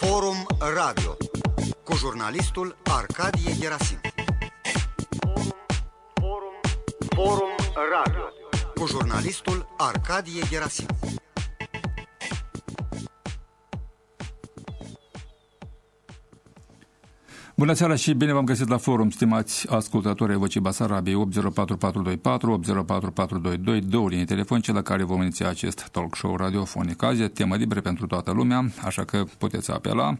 Forum Radio cu jurnalistul Arcadie Gerasim. Forum, Forum Radio cu jurnalistul Arcadie Gerasim. Bună seara și bine v-am găsit la forum, stimați ascultători ai Vocii Basarabiei 804424, 804422, două linii telefonice la care vom iniția acest talk show radiofonic. Azi e temă liberă pentru toată lumea, așa că puteți apela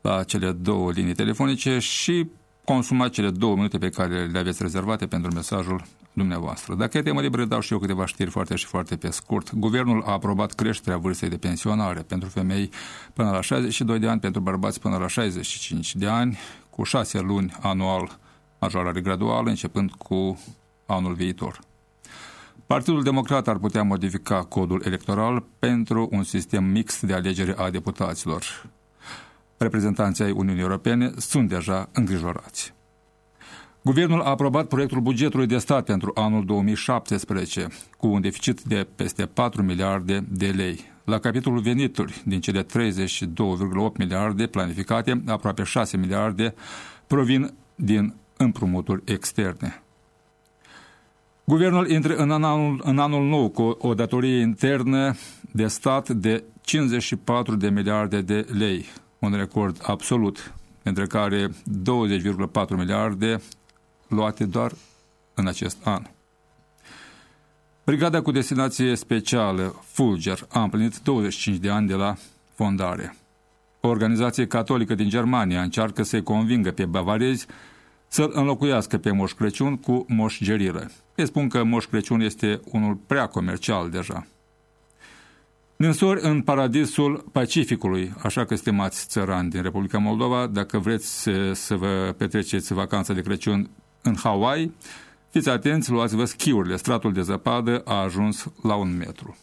la cele două linii telefonice și consuma cele două minute pe care le aveți rezervate pentru mesajul dumneavoastră. Dacă e temă liberă, dau și eu câteva știri foarte și foarte pe scurt. Guvernul a aprobat creșterea vârstei de pensionare pentru femei până la 62 de ani, pentru bărbați până la 65 de ani, cu șase luni anual majorare graduală, începând cu anul viitor. Partidul Democrat ar putea modifica codul electoral pentru un sistem mixt de alegere a deputaților. Reprezentanții ai Uniunii Europene sunt deja îngrijorați. Guvernul a aprobat proiectul bugetului de stat pentru anul 2017 cu un deficit de peste 4 miliarde de lei. La capitolul venituri, din cele 32,8 miliarde planificate, aproape 6 miliarde provin din împrumuturi externe. Guvernul intră în anul, în anul nou cu o datorie internă de stat de 54 de miliarde de lei, un record absolut, între care 20,4 miliarde luate doar în acest an. Brigada cu destinație specială Fulger a împlinit 25 de ani de la fondare. O organizație catolică din Germania încearcă să-i convingă pe bavarezi să-l înlocuiască pe Moș Crăciun cu Moș Gerilă. Ei spun că Moș Crăciun este unul prea comercial deja. Ninsori în paradisul Pacificului, așa că, stimați țărani din Republica Moldova, dacă vreți să vă petreceți vacanța de Crăciun în Hawaii, fiți atenți, luați-vă schiurile, stratul de zăpadă a ajuns la un metru.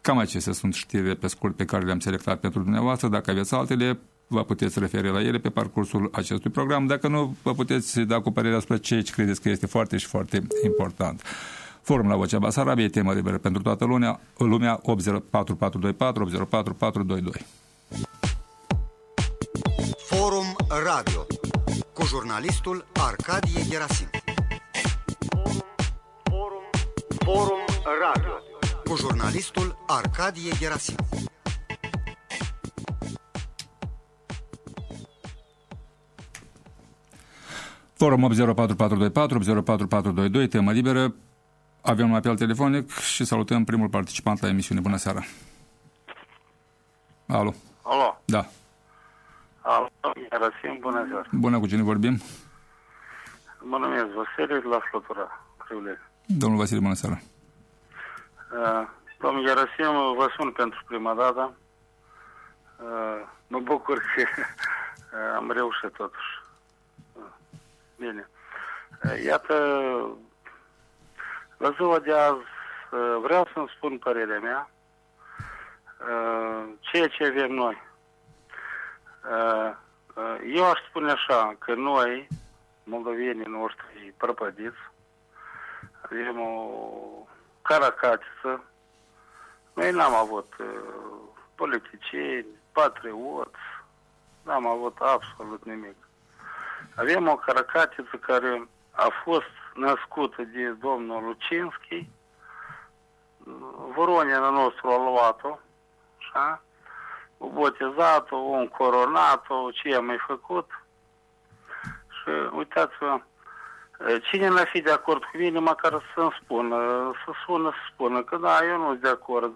Cam acestea sunt știrile pe scurt pe care le-am selectat pentru dumneavoastră. Dacă aveți altele, vă puteți referi la ele pe parcursul acestui program. Dacă nu, vă puteți da cu părerea despre ce credeți că este foarte și foarte important. Forum la Vocea Basarabiei, temă liberă pentru toată lumea, lumea 80424 804 Forum Radio cu jurnalistul Arcadie Gerasim. Forum Radio cu jurnalistul Arcadie Gerasim. Forum 804424, 804422, temă liberă. Avem un apel telefonic și salutăm primul participant la emisiune. Bună seara! Alo! Alo! Da! Alo, Rasim, bună ziua! Bună, cu cine vorbim? Mă numesc Vasile, la Flătura, Criule. Domnul Vasile, bună seara! Uh, domnul Gerasim, vă sun pentru prima dată. Uh, mă bucur că uh, am reușit totuși. Uh, bine. Uh, iată, la ziua de azi uh, vreau să-mi spun părerea mea. Uh, ceea ce avem noi. Uh, uh, eu aș spune așa, că noi, moldovenii noștri prăpădiți, avem o caracatiță. Noi n-am avut uh, politicieni, patrioți, n-am avut absolut nimic. Avem o caracatiță care a fost născută de domnul Lucinski, Voronina nostru a luat-o, așa, o botezat-o, o încoronat-o, ce a mai făcut. Și uitați-vă, cine n-a fi de acord cu mine, măcar să-mi spună, să sună, să spună că da, eu nu sunt de acord.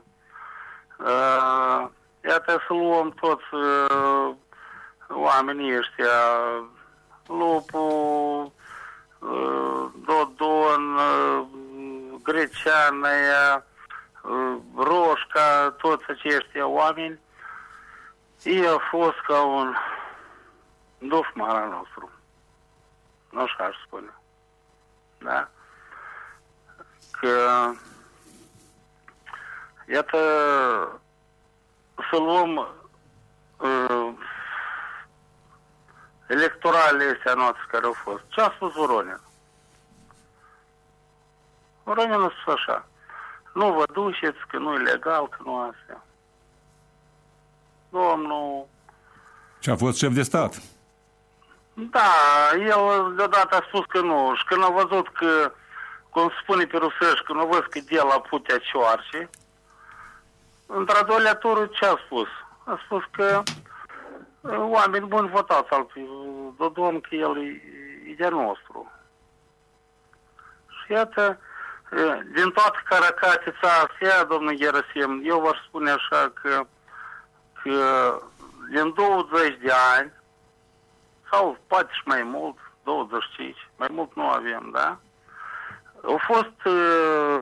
Uh, iată să luăm toți uh, oamenii ăștia, lupul, uh, Dodon, uh, Greceană, uh, Roșca, toți aceștia oameni, ei au fost ca un dufman al nostru. Nu așa aș spune. Da? Că, iată, să luăm uh, electorale astea noastre care au fost. Ce a spus Voronin? Voronin a spus așa. Nu vă duceți, că nu e legal, că nu Da, el deodată a spus că nu. Și când a văzut că, cum spune pe rusești, când a văzut că de la putea cioarce, într-a doilea tură ce a spus? A spus că uh, oameni buni votați al Dodon, că el e, e de nostru. Și iată, uh, din toată caracatița asta, domnul Gerasim, eu v-aș spune așa că, că din 20 de ani, sau poate și mai mult, 25, mai mult nu avem, da? Au fost, uh,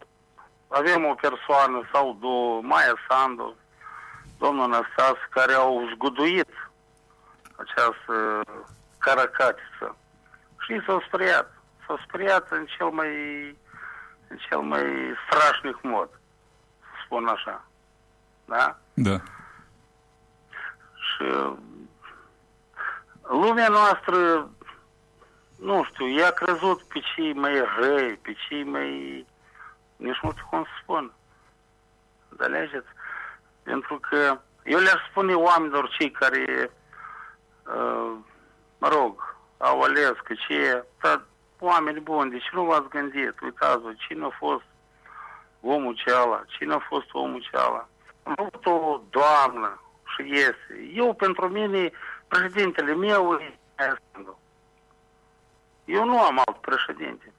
avem o persoană sau două, Maia Sandu, domnul Năstas, care au zguduit această caracatiță și s-au speriat. S-au speriat în cel mai, în cel mai strașnic mod, să spun așa. Da? Da. Și lumea noastră, nu știu, i-a crezut pe cei mai răi, pe cei mai... Nici nu știu cum să spun. Înțelegeți? Pentru că eu le-aș spune oamenilor cei care, uh, mă rog, au ales că ce dar oameni buni, de ce nu v-ați gândit? Uitați-vă, cine a fost omul ceala, cine a fost omul ceala. Am avut o doamnă și iese. Eu, pentru mine, președintele meu e Eu nu am alt președinte.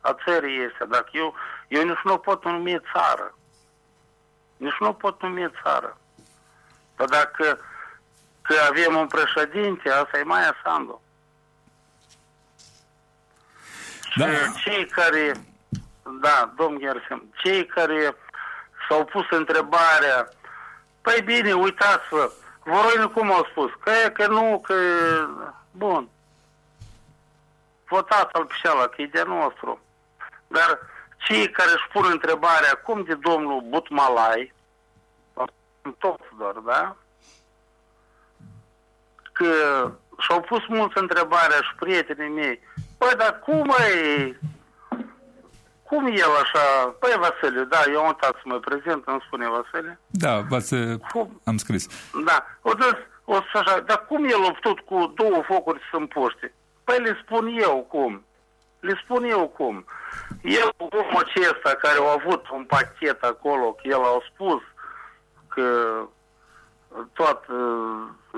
A țării este. Dacă eu, eu nici nu pot numi țară. Nici nu pot numi țară. Dar dacă că avem un președinte, asta e Maia Sandu. Da. Și cei care, da, domn Ghersim, cei care s-au pus întrebarea, păi bine, uitați-vă, Voroinu cum au spus? Că e, că nu, că... Bun. Votați al pișeala, că e de nostru. Dar cei care își pun întrebarea cum de domnul Butmalai, tot doar, da? Că și-au pus mulți întrebarea și prietenii mei, păi, dar cum e cum el așa? Păi, Vasile, da, eu am uitat să mă prezint, îmi spune Vasile. Da, v-ați, Cum? am scris. Da, o să, o să așa, dar cum el a putut cu două focuri să împuște? Păi le spun eu cum. Le spun eu cum. El, omul acesta care a avut un pachet acolo, că el a spus că toată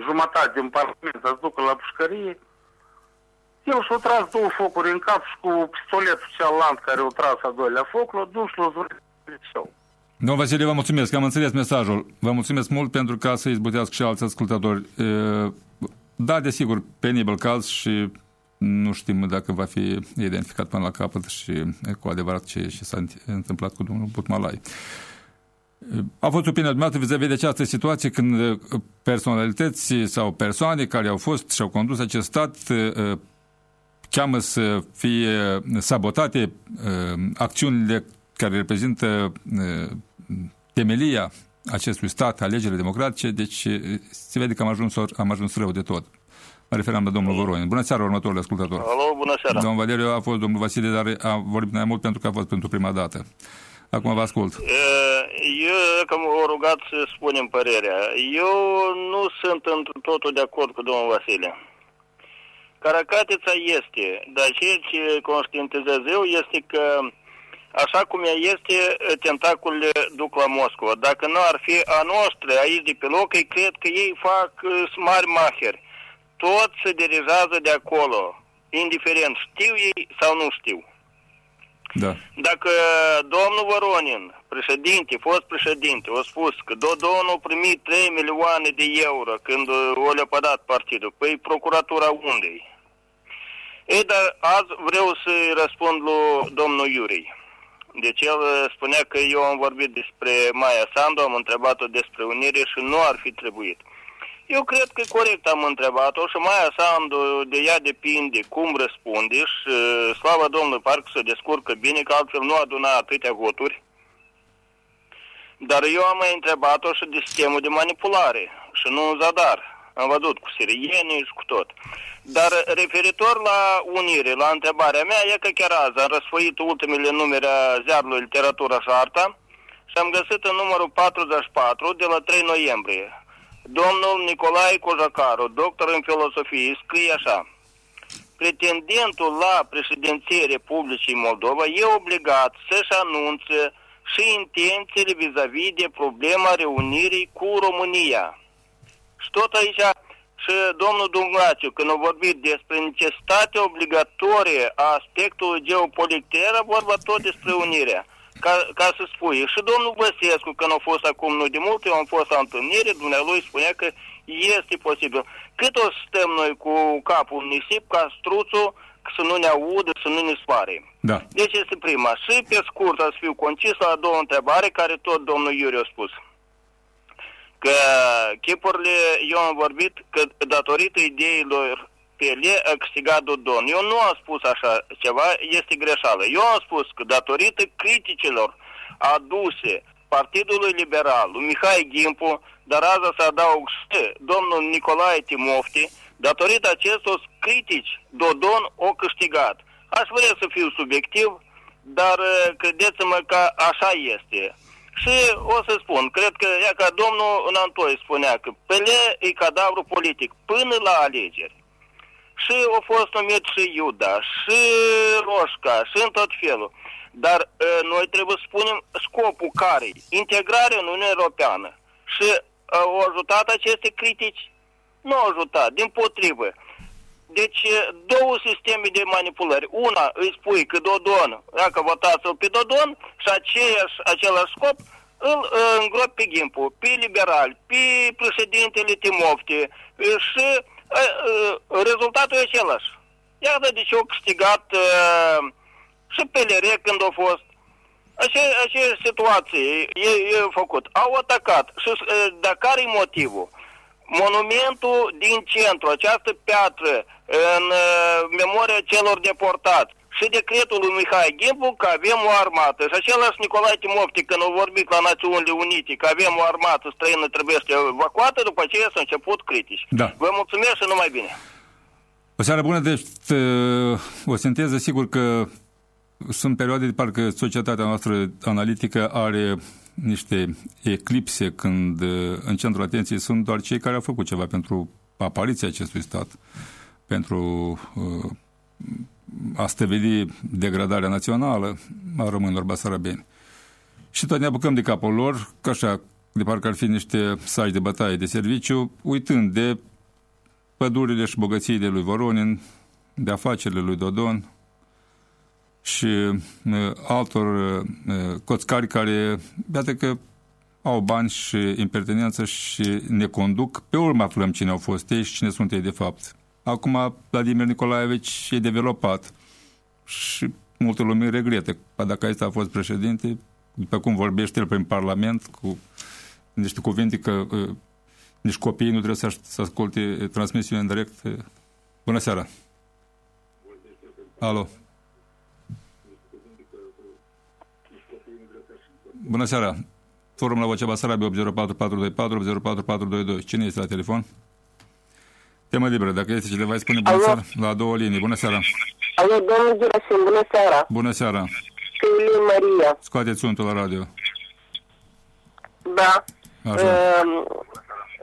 jumătate din Parlament să ducă la pușcărie, el și-a tras două focuri în cap și cu pistoletul cealaltă care a tras a doilea foc, l-a dus și l-a zvurit liceu. Domnul Vasile, vă mulțumesc, am înțeles mesajul. Vă mulțumesc mult pentru ca să izbutească și alți ascultători. E, Da, desigur, penibil caz și nu știm dacă va fi identificat până la capăt și e, cu adevărat ce, ce s-a întâmplat cu domnul Butmalai. A fost opinia dumneavoastră vis-a-vis de această situație când e, personalități sau persoane care au fost și au condus acest stat e, cheamă să fie sabotate uh, acțiunile care reprezintă uh, temelia acestui stat, alegerile democratice, deci uh, se vede că am ajuns, am ajuns rău de tot. Mă referam la domnul Voronin. Bună seara, următorul ascultător. Alo, bună seara. Domnul Valeriu a fost domnul Vasile, dar a vorbit mai mult pentru că a fost pentru prima dată. Acum vă ascult. Eu, că m-au rugat să spunem părerea. Eu nu sunt într totul de acord cu domnul Vasile. Caracatița este, dar ceea ce conștientizez eu este că așa cum ea este, tentaculele duc la Moscova. Dacă nu ar fi a noastră aici de pe loc, îi cred că ei fac mari maheri. Tot se dirigează de acolo, indiferent știu ei sau nu știu. Da. Dacă domnul Voronin, președinte, fost președinte, a spus că Dodon a primit 3 milioane de euro când o le-a pădat partidul, păi procuratura unde Ei, dar azi vreau să-i răspund lui domnul Iurei. Deci el spunea că eu am vorbit despre Maia Sandu, am întrebat-o despre unire și nu ar fi trebuit. Eu cred că corect am întrebat-o și mai Sandu de ea depinde cum răspunde și slavă Domnului parcă se descurcă bine că altfel nu aduna atâtea voturi. Dar eu am mai întrebat-o și de sistemul de manipulare și nu în zadar. Am văzut cu siriene și cu tot. Dar referitor la unire, la întrebarea mea, e că chiar azi am răsfoit ultimele numere a ziarului Literatura și Arta și am găsit în numărul 44 de la 3 noiembrie domnul Nicolae Cojacaru, doctor în filosofie, scrie așa. Pretendentul la președinție Republicii Moldova e obligat să-și anunțe și intențiile vis-a-vis de problema reunirii cu România. Și tot aici și domnul Dungaciu, când a vorbit despre necesitatea obligatorie a aspectului geopolitic, era vorba tot despre unirea. Ca, ca să spui. Și domnul Băsescu, când a fost acum nu de mult, eu am fost la întâlnire, dumnealui spunea că este posibil. Cât o stăm noi cu capul în nisip ca struțul să nu ne audă, să nu ne spare. Da. Deci este prima. Și pe scurt, să fiu concis la a doua întrebare, care tot domnul Iuri a spus că chipurile, eu am vorbit că datorită ideilor Pele a câștigat Dodon. Eu nu am spus așa ceva, este greșeală. Eu am spus că datorită criticilor aduse Partidului Liberal, lui Mihai Gimpu, dar azi să adaug și domnul Nicolae Timofti, datorită acestor critici, Dodon o câștigat. Aș vrea să fiu subiectiv, dar credeți-mă că așa este. Și o să spun, cred că, ea ca domnul Nantoi spunea că Pele e cadavru politic până la alegeri. Și au fost numit și Iuda, și Roșca, și în tot felul. Dar noi trebuie să spunem scopul care integrarea în Uniunea Europeană. Și au ajutat aceste critici? Nu au ajutat, din potrivă. Deci, două sisteme de manipulări. Una, îi spui că Dodon, dacă votați-l pe Dodon și aceeași, același scop, îl îngrop pe Gimpu, pe liberal, pe președintele Timofte și rezultatul e același. Iată de ce au câștigat și PLR când a fost. Așa, așa situație e, e făcut. Au atacat. Și de care e motivul? Monumentul din centru, această piatră în memoria celor deportați și decretul lui Mihai Gimbu că avem o armată. Și același Nicolae Timofti, când a vorbit la Națiunile Unite că avem o armată străină trebuie să evacuată, după aceea s-a început critici. Da. Vă mulțumesc și numai bine. O seară bună, deci o sinteză, sigur că sunt perioade de parcă societatea noastră analitică are niște eclipse când în centrul atenției sunt doar cei care au făcut ceva pentru apariția acestui stat, pentru uh, a stăvili degradarea națională a românilor basarabeni. Și tot ne apucăm de capul lor, ca așa, de parcă ar fi niște saci de bătaie de serviciu, uitând de pădurile și bogățiile lui Voronin, de afacerile lui Dodon și uh, altor uh, coțcari care, iată că au bani și impertinență și ne conduc. Pe urmă aflăm cine au fost ei și cine sunt ei de fapt. Acum Vladimir Nicolaevici e developat și multă lume regretă. Dacă acesta a fost președinte, după cum vorbește el prin Parlament, cu niște cuvinte că uh, nici copiii nu trebuie să, să asculte transmisiunea în direct. Bună seara! Alo! Bună seara! Forum la Vocea Basarabia 804424 804422. Cine este la telefon? Temă liberă. Dacă este cineva, îi spune bună Alo? seara la două linii. Bună seara. Alo, domnul Gerasim, bună seara. Bună seara. Căilie Maria. Scoateți suntul la radio. Da. Așa. Uh,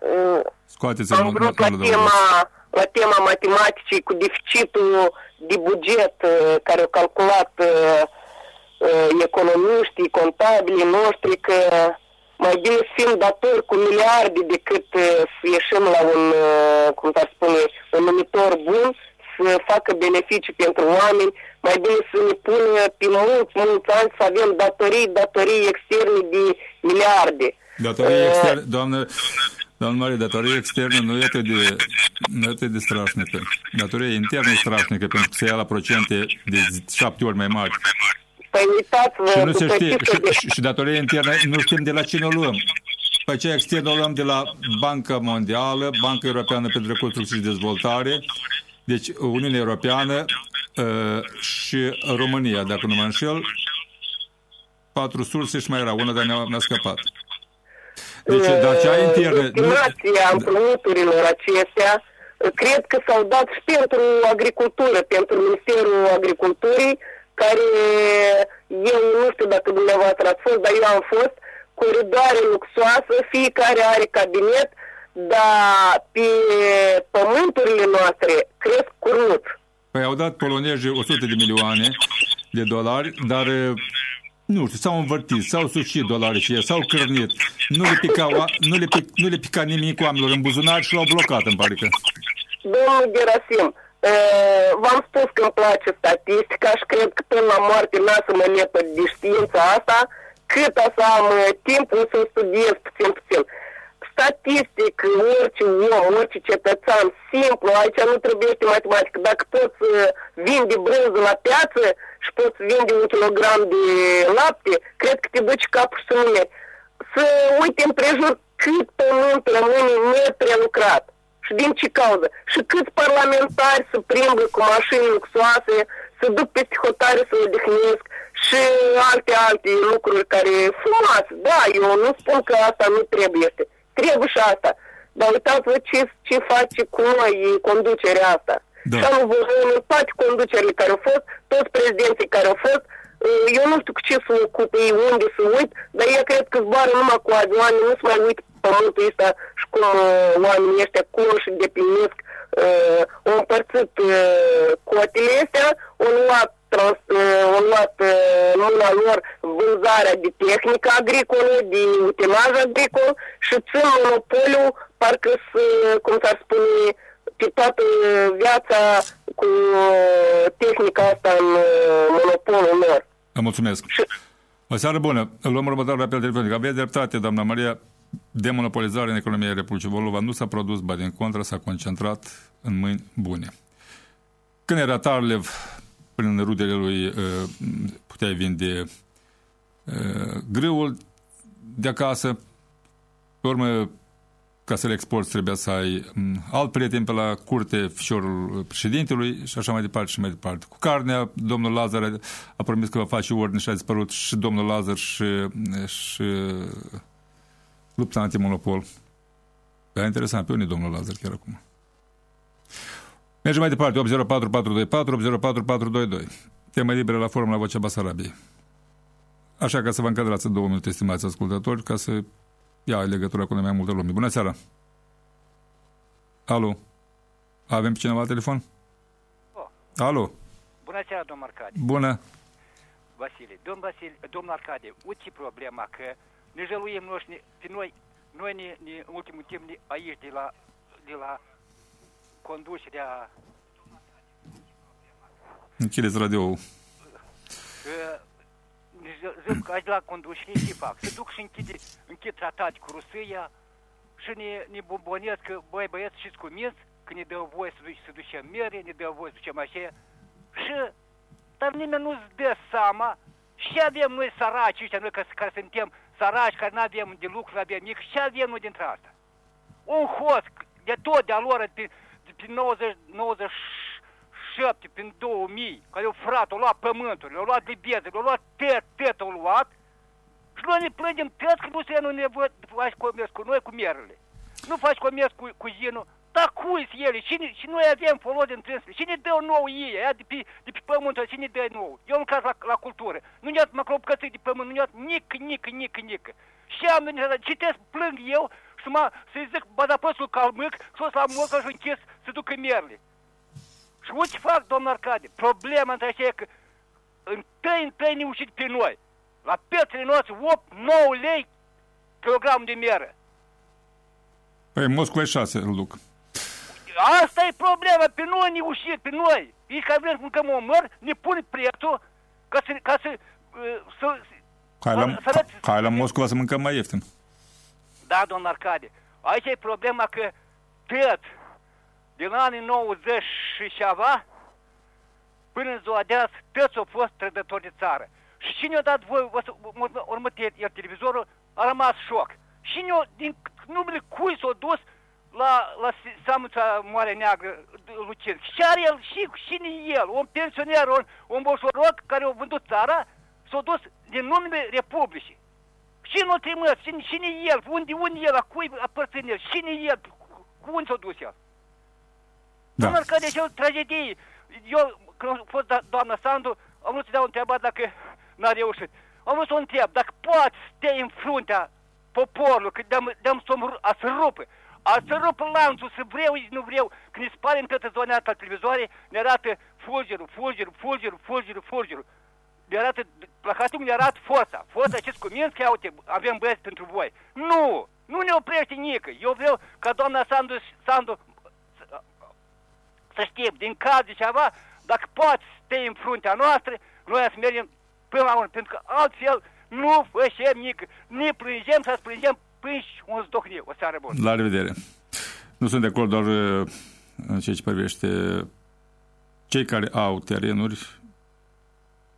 uh, Scoateți Am vrut la tema, la tema matematicii cu deficitul de buget uh, care au calculat uh, uh, economiștii, contabilii noștri că mai bine să fim datori cu miliarde decât uh, să ieșim la un, uh, cum s-ar spune, un numitor bun, să facă beneficii pentru oameni, mai bine să ne pună pe mulți, mulți ani să avem datorii, datorii externe de miliarde. Datorii uh, externe, doamnă, Doamne Marie, datoria externă nu e atât de, nu e atât de strașnică. Datoria internă e strașnică pentru că se ia la procente de șapte ori mai mari. Păi uitați-vă... Și nu se știe, și, de... și, și datoria internă nu știm de la cine o luăm. Pe aceea externă o luăm de la Banca Mondială, Banca Europeană pentru Reconstrucție și Dezvoltare, deci Uniunea Europeană uh, și România, dacă nu mă înșel, patru surse și mai era una, dar ne-a, ne scăpat. Deci, dar cea internă... Estimația împrumuturilor acestea, cred că s-au dat și pentru agricultură, pentru Ministerul Agriculturii, care eu nu știu dacă dumneavoastră ați fost, dar eu am fost, coridoare luxoasă, fiecare are cabinet, dar pe pământurile noastre cresc curnuți. Păi au dat polonezii 100 de milioane de dolari, dar nu știu, s-au învârtit, s-au sucit dolari și s-au cărnit. Nu le pica, nu le, pic, nu le pica nimic oamenilor în buzunar și l-au blocat, în pare că. Domnul Gerasim, v-am spus că îmi place statistica și cred că până la moarte n-a să mă lepă de știința asta, cât o să am timpul să studiez puțin puțin. Statistic, orice om, orice cetățean, simplu, aici nu trebuie matematică. Dacă poți vinde brânză la piață și poți vinde un kilogram de lapte, cred că te duci capul să numeri. Să uite împrejur cât pământ rămâne neprelucrat și din ce cauză. Și câți parlamentari se plimbă cu mașini luxoase, să duc peste hotare să odihnesc și alte, alte lucruri care frumoase. Da, eu nu spun că asta nu trebuie. Trebuie și asta. Dar uitați-vă ce, ce face cu noi conducerea asta. Da. Și am văzut în toate conducerile care au fost, toți prezidenții care au fost, eu nu știu cu ce să ocupe ei, unde să uit, dar eu cred că zboară numai cu avioane, nu se mai uit pământul ăsta și cum uh, oamenii ăștia cum și deplinesc. Uh, au împărțit uh, cotele astea, au luat, trans, uh, au luat uh, mâna lor vânzarea de tehnică agricolă, de utilaj agricol și țin monopoliul, parcă să, cum s-ar spune, pe toată viața cu uh, tehnica asta în uh, monopolul lor. Vă mulțumesc. Și... O seară bună. Luăm următorul apel telefonic. Aveți dreptate, doamna Maria demonopolizare în economia Republicii Moldova nu s-a produs, ba din contră s-a concentrat în mâini bune. Când era Tarlev, prin rudele lui, uh, puteai vinde uh, grâul de acasă, pe urmă, ca să le exporți, trebuia să ai um, alt prieten pe la curte, fișorul președintelui și așa mai departe și mai departe. Cu carnea, domnul Lazar a promis că va face ordine și a dispărut și domnul Lazar și, și lupta antimonopol. Era interesant pe unii domnul Lazar chiar acum. Mergem mai departe, 804424, 804422. Tema liberă la forum la Vocea Basarabiei. Așa ca să vă încadrați în două minute, estimați ascultători, ca să ia legătura cu mai multă lume. Bună seara! Alo? Avem pe cineva la telefon? Oh. Alo? Bună seara, domn Arcade. Bună! Vasile, domn Vasile, domnul Arcade, uite problema că ne jăluim noștri, pe noi, noi ne, ne, în ultimul timp ne, aici de la, de la conducerea... Închideți radio-ul. Ne zic că aici la conducere ce fac? Se duc și închide, închid tratat cu Rusia și ne, ne bombonesc că, băi băieți, știți cum că ne dă voie să, duc, să ducem mere, ne dă voie să ducem așa. Și, dar nimeni nu-ți dă seama și avem noi săraci ăștia, noi care suntem săraci, care nu avem de lucru, nu avem mic, și avem noi dintre asta? Un hoț de tot de-a lor, de, de, de 90, 97, prin 2000, care au frat, au luat pământul, au luat libieze, au luat tet, tet au luat, și noi ne plângem tăți că nu se nu nevoie să faci comerț cu noi, cu merele. Nu faci comerț cu, cu zinul, dar cui ele? Și, și noi avem folos din trânsele. Cine dă nou ei, aia de pe, de pe pământ, cine dă nou? Eu lucrez la, la cultură. Nu ne-ați mă clopcățit de pământ, nu ne-ați nic, nic, nic, nic. Și am citesc, plâng eu să mă, să-i zic bazapăsul calmâc, să la mocă și închis să ducă merle. Și ce fac, domnul Arcade? Problema între așa e că întâi, întâi ne ușit pe noi. La piețele noastre 8-9 lei kilogram de meră. Păi Moscova e 6, îl duc. Asta e problema, pe noi ne ușit, pe noi. Ei care vrem să mâncăm omăr, ne pun prețul ca să... Ca să, uh, să Hai la, să, hai la Moscova să mâncăm mai ieftin. Da, domn Arcade. Aici e problema că tot din anii 90 și ceva, până în ziua de azi, toți au fost trădători de țară. Și cine a dat voi, următe iar televizorul, a rămas șoc. Cine din numele cui s-a dus la, la Samuța Moare Neagră, Lucin. Și are el, și cine el, un pensioner, un, un boșoroc care a vândut țara, s-a dus din numele Republicii. Și nu trimis, cine, cine el, unde, unde el, la cui aparține el, cine el, cu unde s-a dus el. Da. Numai că deci o tragedie. Eu, când a fost da, doamna Sandu, am vrut să dau întrebat dacă n-a reușit. Am vrut să o întreb, dacă poți să te în fruntea poporului, că de-am, de-am să, a să rupă, A să rup lanțul, să vreau, nu vreau, când ne spare în toată zona asta televizoare, ne arată fulgerul, fulgerul, fulgerul, fulgerul, fulgerul. Ne arată, la Hatung ne arată foța. Foța acest cuminț, că uite, avem băieți pentru voi. Nu! Nu ne oprește nică. Eu vreau ca doamna Sandu, Sandu să, să știe, din caz de ceva, dacă poți să te în fruntea noastră, noi să mergem până la urmă, pentru că altfel nu facem nică. Ne plângem să plângem până un zdohnie. O seară bună. La revedere. Nu sunt de acord doar uh, în ceea ce privește cei care au terenuri,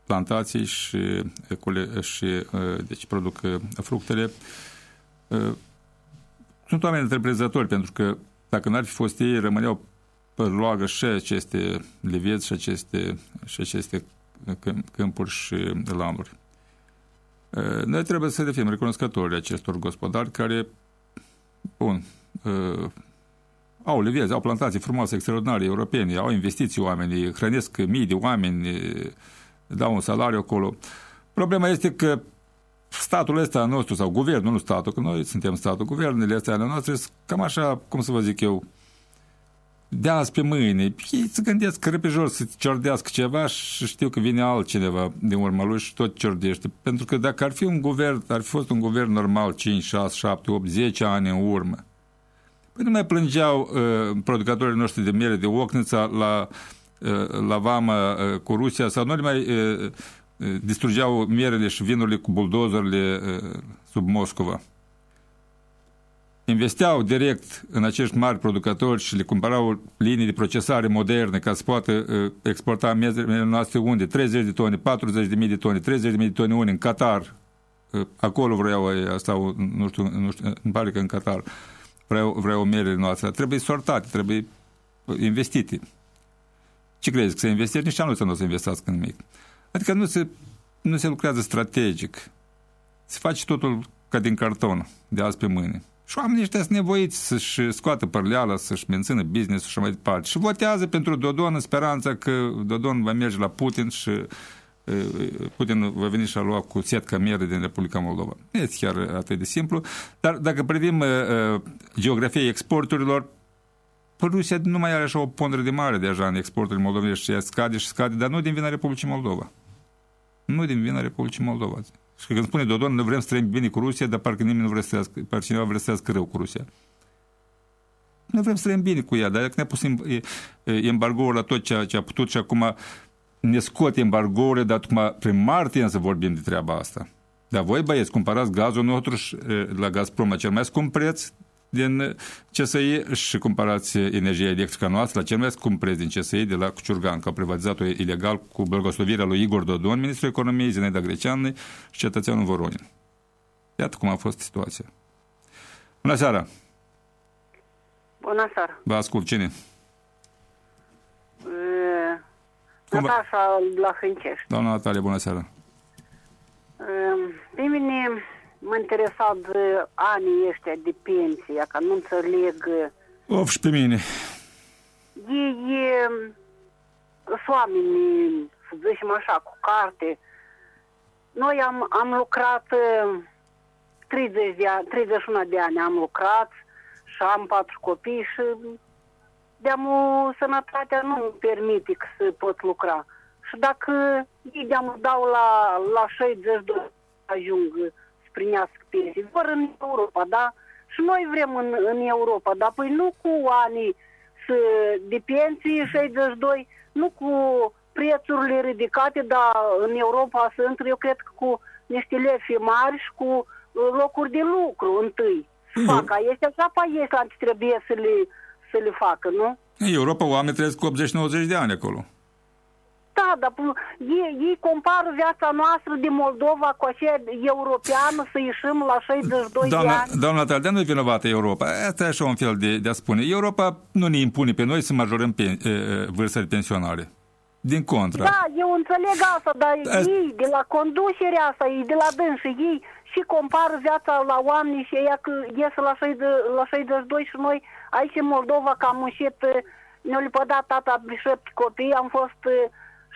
plantații și, și uh, deci produc uh, fructele. Sunt oameni întreprinzători, pentru că dacă n-ar fi fost ei, rămâneau pe loagă și aceste livieți și aceste, și aceste câmpuri și lanuri. Noi trebuie să le fim recunoscători acestor gospodari care, bun, au livezi, au plantații frumoase, extraordinare, europene, au investiții oamenii, hrănesc mii de oameni, dau un salariu acolo. Problema este că statul ăsta nostru, sau guvernul, nu statul, că noi suntem statul, guvernele astea ale noastre sunt cam așa, cum să vă zic eu, de azi pe mâine. Ei se gândesc că repejor să ciordească ceva și știu că vine altcineva din urma lui și tot ciordește. Pentru că dacă ar fi un guvern, ar fi fost un guvern normal 5, 6, 7, 8, 10 ani în urmă, păi nu mai plângeau uh, producătorii noștri de miere de Ocnița la, uh, la vama uh, cu Rusia sau nu mai uh, uh, distrugeau mierele și vinurile cu buldozerele uh, sub Moscova investeau direct în acești mari producători și le cumpărau linii de procesare moderne ca să poată uh, exporta mierele noastre unde? 30 de tone, 40 de mii de tone, 30 de mii de tone unde? În Qatar. Uh, acolo vreau asta, nu știu, nu știu, îmi pare că în Qatar vreau, vreau mierele noastre. Trebuie sortate, trebuie investite. Ce crezi? Că se investește? Nici anul nu o să investească nimic. Adică nu se, nu se lucrează strategic. Se face totul ca din carton, de azi pe mâine. Și oamenii ăștia sunt nevoiți să-și scoată părleala, să-și mențină business și mai departe. Și votează pentru Dodon în speranța că Dodon va merge la Putin și Putin va veni și a lua cu setca miere din Republica Moldova. Nu este chiar atât de simplu, dar dacă privim uh, geografia exporturilor, Rusia nu mai are așa o pondere de mare deja în exporturile moldovenești și ea scade și scade, dar nu din vina Republicii Moldova. Nu din vina Republicii Moldova. Și când spune Dodon, nu vrem să trăim bine cu Rusia, dar parcă nimeni nu vrea să trăiască, parcă cineva vrea să trăiască rău cu Rusia. Nu vrem să trăim bine cu ea, dar dacă ne-a pus embargoul la tot ce, ce a putut și acum ne scot embargourile, dar acum prin martie să vorbim de treaba asta. Dar voi, băieți, cumpărați gazul nostru la Gazprom la cel mai scump preț, din CSI și cumpărați energia electrică noastră la cel mai scump preț din CSI de la Cuciurgan, că au privatizat-o ilegal cu blăgoslovirea lui Igor Dodon, ministrul economiei, Zineda Greceană și cetățeanul Voronin. Iată cum a fost situația. Bună seara! Bună seara! Vă ascult, cine? E, Natasha la Hâncești. Doamna Natalia, bună seara! Pe mine mă interesat de anii ăștia de pensie, ca nu înțeleg... Of, și pe mine. Ei sunt oameni, să zicem așa, cu carte. Noi am, am lucrat 30 de ani, 31 de ani am lucrat și am patru copii și de-amul sănătatea nu îmi permite să pot lucra. Și dacă ei de-amul dau la, la 62 ajung primească pensii, vor în Europa, da? Și noi vrem în, în Europa, dar păi nu cu anii să, de pensii 62, nu cu prețurile ridicate, dar în Europa să intre, eu cred că cu niște lefi mari și cu uh, locuri de lucru întâi. Să mm-hmm. facă. Este așa pe ei trebuie să le, să le facă, nu? În Europa oamenii trăiesc cu 80-90 de ani acolo. Da, dar ei, ei compară viața noastră de Moldova cu aceea europeană să ieșim la 62 doamna, de ani. Doamna Taldea, nu e vinovată Europa. Asta e așa un fel de, de a spune. Europa nu ne impune pe noi să majorăm pe, e, vârstele pensionare. Din contră. Da, eu înțeleg asta, dar Asta... ei, de la conducerea asta, ei de la dânsă, ei și compară viața la oameni și ea că ies la, 60, la 62 și noi aici în Moldova, că am muncit, ne-a lipădat tata șapte copii, am fost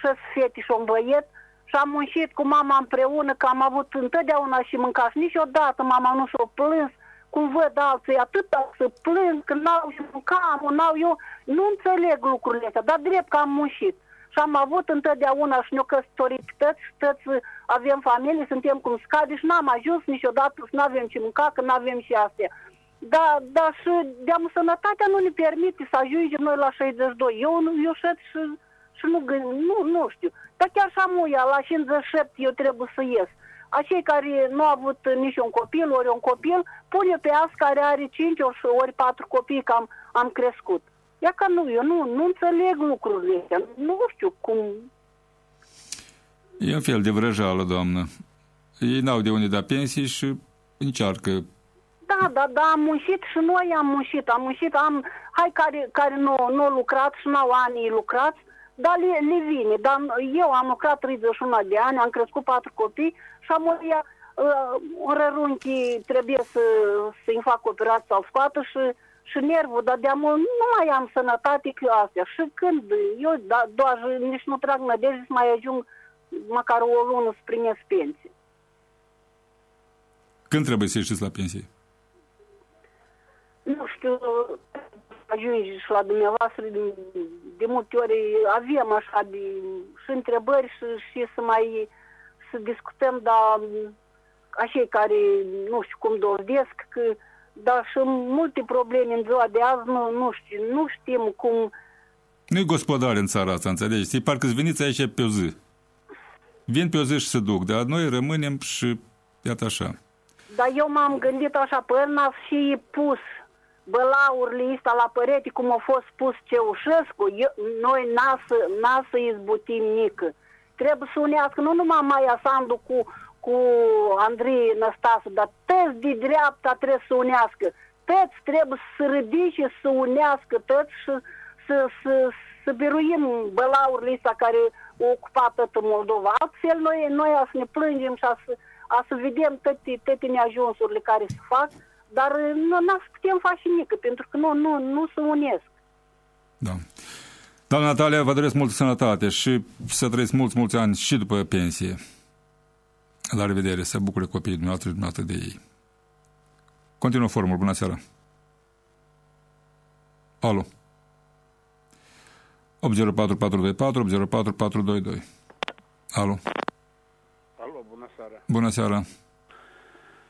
șase fete și un băiet și am muncit cu mama împreună, că am avut întotdeauna și mâncați. Niciodată mama nu s-a plâns cum văd alții atâta să plâng că n-au și mâncam, n-au eu, nu înțeleg lucrurile astea, dar drept că am muncit. Și am avut întotdeauna și ne-o căsătorit toți, toți avem familie, suntem cum scade și n-am ajuns niciodată să nu avem ce mânca, că nu avem și astea. Da, dar și de sănătatea nu ne permite să ajungem noi la 62. Eu, eu șed și, și nu, nu, nu știu. Dar chiar și amuia, la 57 eu trebuie să ies. Acei care nu au avut nici un copil, ori un copil, pune pe asta care are 5 ori, ori 4 copii, că am, am crescut. Ia că nu, eu nu, nu înțeleg lucrurile astea. Nu știu cum... E un fel de vrăjală, doamnă. Ei n-au de unde da pensii și încearcă da, da, da, am muncit și noi am muncit. Am muncit, am, hai care, care nu, nu lucrat și n-au ani lucrați, dar le, le vine. Dar eu am lucrat 31 de ani, am crescut patru copii și am uh, în rărunchi trebuie să, să-i fac operație sau scoată și, și nervul, dar de nu mai am sănătate că astea. Și când eu da, doar nici nu trag nădejde să mai ajung măcar o lună să primesc pensie. Când trebuie să ieșiți la pensie? nu știu, ajungi și la dumneavoastră, de, de multe ori avem așa de, și întrebări și, și să mai să discutăm, dar așa care nu știu cum dovedesc, că dar și multe probleme în ziua de azi, nu, nu știu, nu știm cum... Nu-i gospodar în țara asta, înțelegeți? Ei parcă veniți aici pe o zi. Vin pe o zi și se duc, dar noi rămânem și iată așa. Dar eu m-am gândit așa, până și pus bălaurile ăsta la părete, cum a fost spus Ceușescu, eu, noi n-a să, n-a să izbutim nică. Trebuie să unească nu numai Maia Sandu cu, cu Andrei Năstase, dar toți de dreapta trebuie să unească. Toți trebuie să ridice, să unească toți și să, să, să biruim bălaurile astea care au ocupat toată Moldova. Altfel noi, noi a să ne plângem și a să, a să vedem toate, toate neajunsurile care se fac dar uh, nu n putem face nică, pentru că nu, nu, nu se unesc. Da. Doamna Natalia, vă doresc multă sănătate și să trăiți mulți, mulți ani și după pensie. La revedere, să bucure copiii dumneavoastră și dumneavoastră de ei. Continuă formul, bună seara. Alo. 804424, 804422. Alo. Alo, bună seara. Bună seara.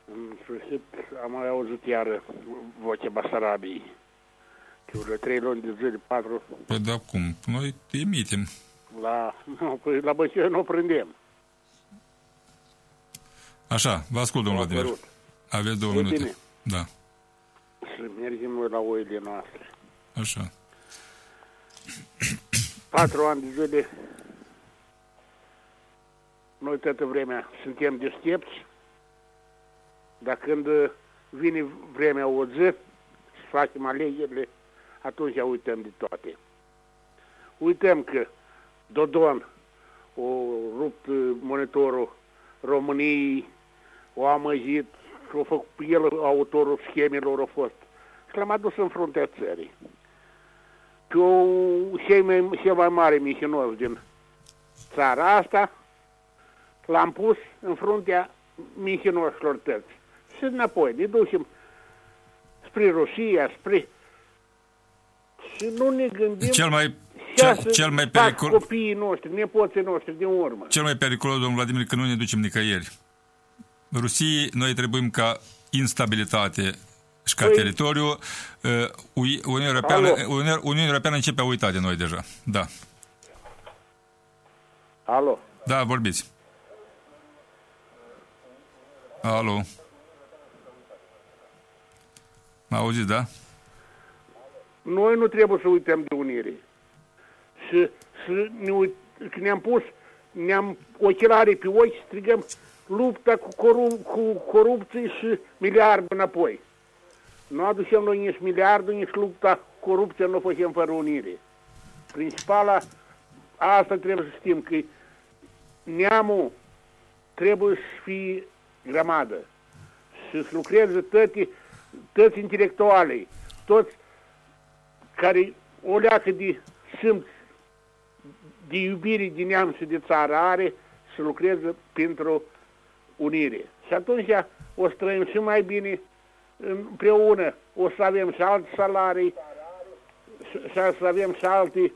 În sfârșit am mai auzit iară vocea Basarabiei. Că vreo trei luni de zile, patru... Păi da, cum? Noi emitem. La, nu, păi la Băcioia nu o prindem. Așa, vă ascult, domnul Vladimir. Aveți două minute. Bine. Da. Și mergem noi la oile noastre. Așa. Patru ani de zile noi toată vremea suntem deștepți, dar când vine vremea o zi și facem alegerile, atunci uităm de toate. Uităm că Dodon o rupt monitorul României, o amăjit și a făcut el autorul schemelor a fost. Și l-am adus în fruntea țării. Că cei mai, cel mai mare mișinos din țara asta l-am pus în fruntea mișinoșilor tăți și înapoi, ne ducem spre Rusia, spre... Și nu ne gândim... Cel mai, cel, cel mai pericol... copiii noștri, nepoții noștri din urmă. Cel mai periculos, domnul Vladimir, că nu ne ducem nicăieri. Rusiei noi trebuim ca instabilitate și ca păi... teritoriu, uh, Uniunea Europeană, Uniunea Europeană începe a uita de noi deja. Da. Alo. Da, vorbiți. Alo. Mă auziți, da? Noi nu trebuie să uităm de unire. Și, și ne uit, ne-am pus, ne-am ochelare pe ochi, strigăm lupta cu, corup, cu corupție și miliardul înapoi. Nu aducem noi nici miliardul, nici lupta cu corupția nu o facem fără unire. Principala, asta trebuie să știm, că neamul trebuie să fie grămadă și să lucreze toate toți intelectualii, toți care o leacă de simț, de iubire de neam și de țară are să lucreze pentru unire. Și atunci o să trăim și mai bine împreună o să avem și alte salarii, și să avem și alte